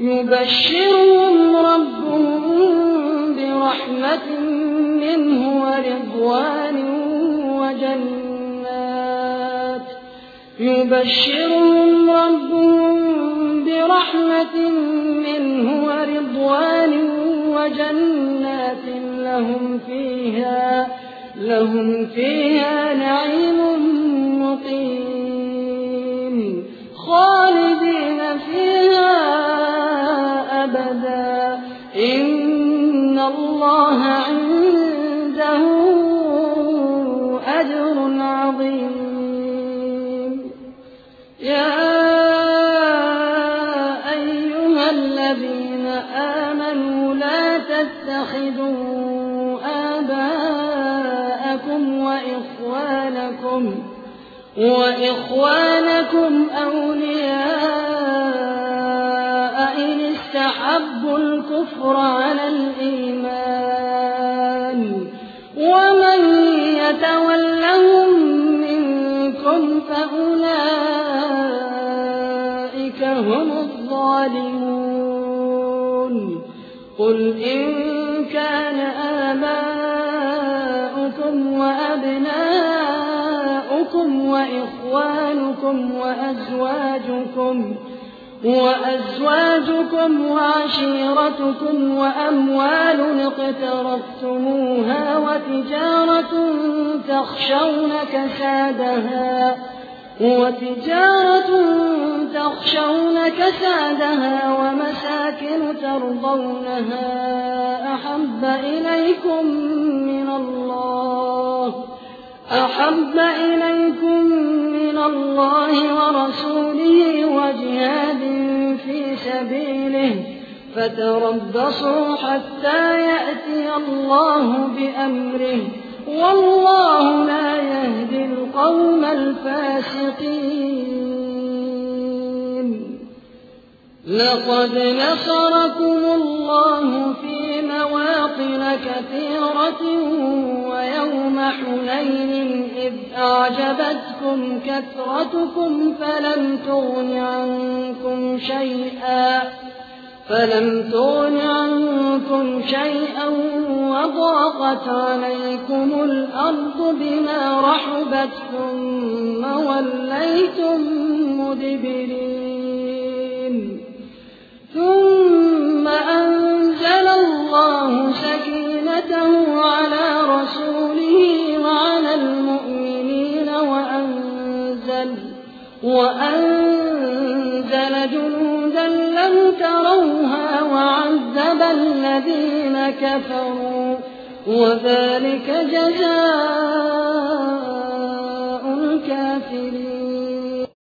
يبشرهم ربهم برحمة منه ورضوان وجنات. يبشرهم ربهم برحمة منه ورضوان وجنات. لهم فيها لهم فيها نعيم أبدا إن الله عنده أجر عظيم. يا أيها الذين آمنوا لا تتخذوا آباءكم وإخوانكم وإخوانكم أولياء استحبوا الكفر على الإيمان ومن يتولهم منكم فأولئك هم الظالمون قل إن كان آباؤكم وأبناؤكم وإخوانكم وأزواجكم وأزواجكم وعشيرتكم وأموال اقترفتموها وتجارة تخشون كسادها وتجارة تخشون كسادها ومساكن ترضونها أحب إليكم من الله أحب إليكم الله ورسوله وجهاد في سبيله فتربصوا حتى يأتي الله بأمره والله لا يهدي القوم الفاسقين. لقد نصركم الله في مواطن كثيرة ويوم حنين إذ أعجبتكم كثرتكم فلم تغن عنكم شيئا فلم تغن عنكم شيئا وضاقت عليكم الأرض بما رحبت ثم وليتم مدبرين. ثم أنزل الله سكينته وأنزل جنودا لم تروها وعذب الذين كفروا وذلك جزاء الكافرين.